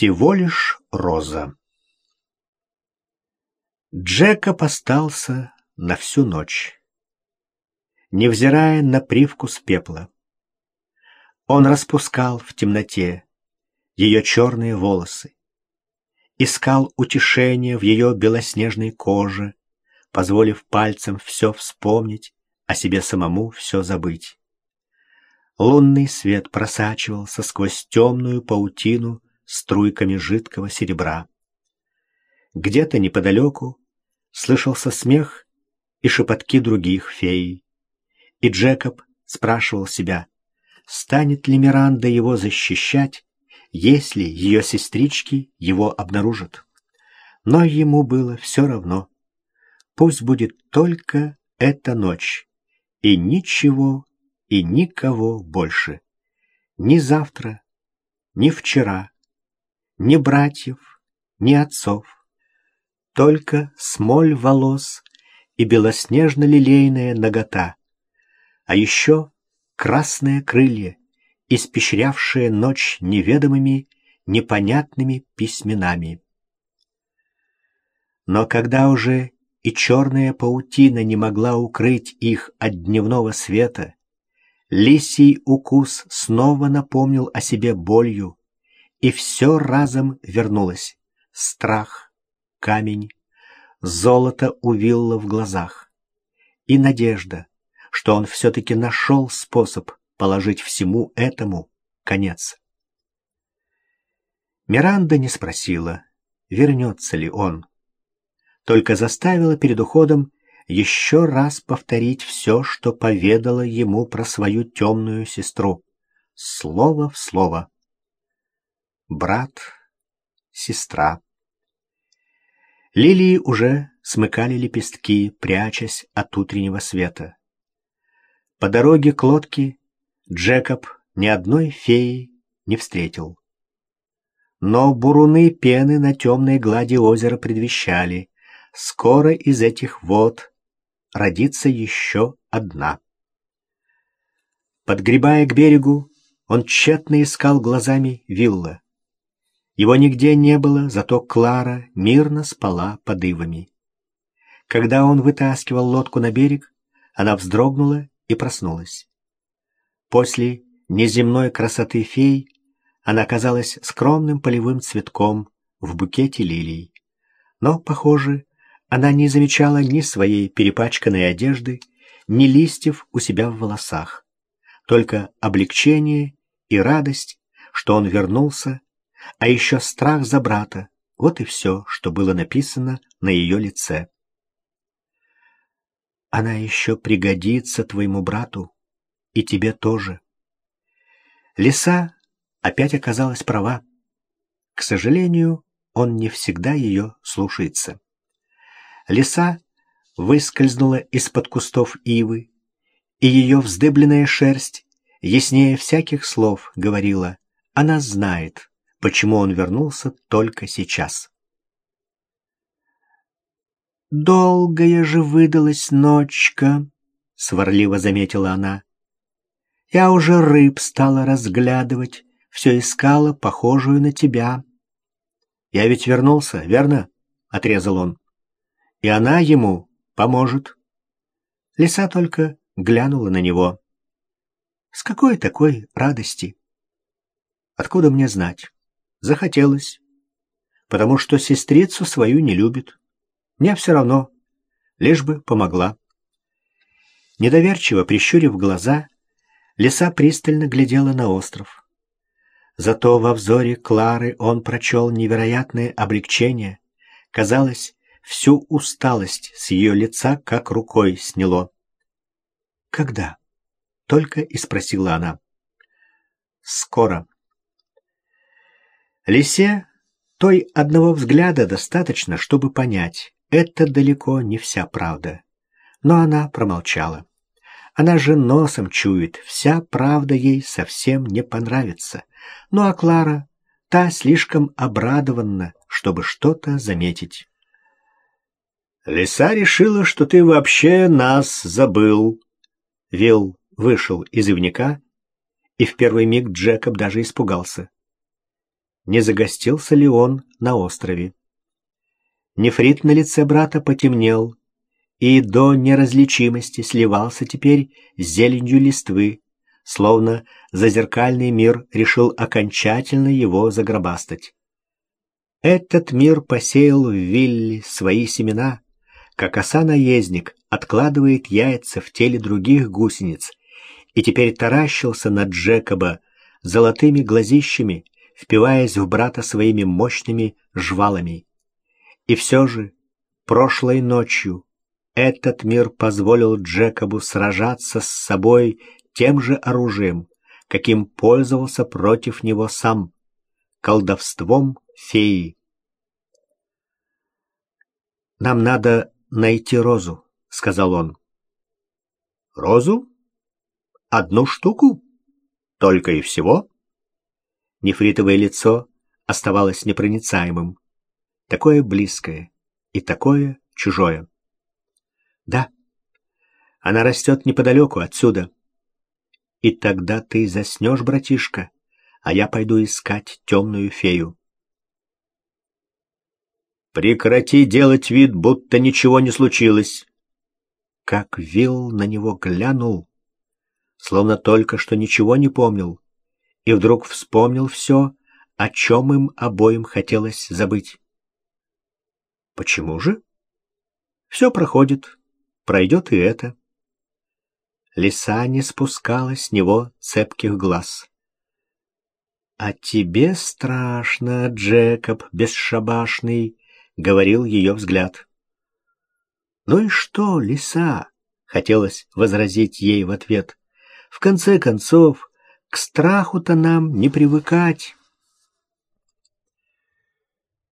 Всего лишь роза. Джекоб остался на всю ночь, невзирая на привкус пепла. Он распускал в темноте ее черные волосы, искал утешение в ее белоснежной коже, позволив пальцам все вспомнить, о себе самому все забыть. Лунный свет просачивался сквозь темную паутину струйками жидкого серебра. Где-то неподалеку слышался смех и шепотки других фей. И Джекоб спрашивал себя, станет ли Миранда его защищать, если ее сестрички его обнаружат. Но ему было все равно. Пусть будет только эта ночь, и ничего, и никого больше. Ни завтра, ни вчера, ни братьев, ни отцов. Только смоль волос и белоснежно-лилейная нагота, а еще красные крылья, испещрявшие ночь неведомыми, непонятными письменами. Но когда уже и черная паутина не могла укрыть их от дневного света, лисий укус снова напомнил о себе болью, и все разом вернулось. Страх, камень, золото у Вилла в глазах и надежда, что он все-таки нашел способ положить всему этому конец. Миранда не спросила, вернется ли он, только заставила перед уходом еще раз повторить все, что поведала ему про свою темную сестру, слово в слово. Брат, сестра. Лилии уже смыкали лепестки, прячась от утреннего света. По дороге к лодке Джекоб ни одной феи не встретил. Но буруны пены на темной глади озера предвещали, скоро из этих вод родится еще одна. Подгребая к берегу, он тщетно искал глазами вилла. Его нигде не было, зато Клара мирно спала под ивами. Когда он вытаскивал лодку на берег, она вздрогнула и проснулась. После неземной красоты фей она казалась скромным полевым цветком в букете лилий. Но, похоже, она не замечала ни своей перепачканной одежды, ни листьев у себя в волосах, только облегчение и радость, что он вернулся, а еще страх за брата. Вот и все, что было написано на ее лице. Она еще пригодится твоему брату, и тебе тоже. Лиса опять оказалась права. К сожалению, он не всегда ее слушается. Лиса выскользнула из-под кустов ивы, и ее вздыбленная шерсть, яснее всяких слов, говорила, она знает, почему он вернулся только сейчас. «Долгая же выдалась ночка», — сварливо заметила она. Я уже рыб стала разглядывать, все искала, похожую на тебя. Я ведь вернулся, верно? — отрезал он. И она ему поможет. Лиса только глянула на него. С какой такой радости? Откуда мне знать? Захотелось. Потому что сестрицу свою не любит. Мне все равно, лишь бы помогла. Недоверчиво прищурив глаза, Лиса пристально глядела на остров. Зато во взоре Клары он прочел невероятное облегчение. Казалось, всю усталость с ее лица как рукой сняло. «Когда?» — только и спросила она. «Скоро». Лисе той одного взгляда достаточно, чтобы понять, это далеко не вся правда. Но она промолчала. Она же носом чует, вся правда ей совсем не понравится. Ну а Клара, та слишком обрадованна, чтобы что-то заметить. «Лиса решила, что ты вообще нас забыл». Вилл вышел из ивника, и в первый миг Джекоб даже испугался. Не загостился ли он на острове. Нефрит на лице брата потемнел и до неразличимости сливался теперь с зеленью листвы, словно зазеркальный мир решил окончательно его загробастать. Этот мир посеял в Вилле свои семена, как оса-наездник откладывает яйца в теле других гусениц, и теперь таращился на Джекоба золотыми глазищами, впиваясь в брата своими мощными жвалами. И все же, прошлой ночью, этот мир позволил Джекобу сражаться с собой тем же оружием, каким пользовался против него сам — колдовством феи. «Нам надо найти розу», — сказал он. «Розу? Одну штуку? Только и всего?» Нефритовое лицо оставалось непроницаемым. Такое близкое и такое чужое. «Да, она растет неподалеку отсюда. И тогда ты заснешь, братишка, а я пойду искать темную фею». «Прекрати делать вид, будто ничего не случилось!» Как Вилл на него глянул, словно только что ничего не помнил, и вдруг вспомнил все, о чем им обоим хотелось забыть. Почему же? Все проходит, пройдет и это. Лиса не спускала с него цепких глаз. «А тебе страшно, Джекоб бесшабашный», — говорил ее взгляд. «Ну и что, лиса?» — хотелось возразить ей в ответ. «В конце концов, к страху-то нам не привыкать».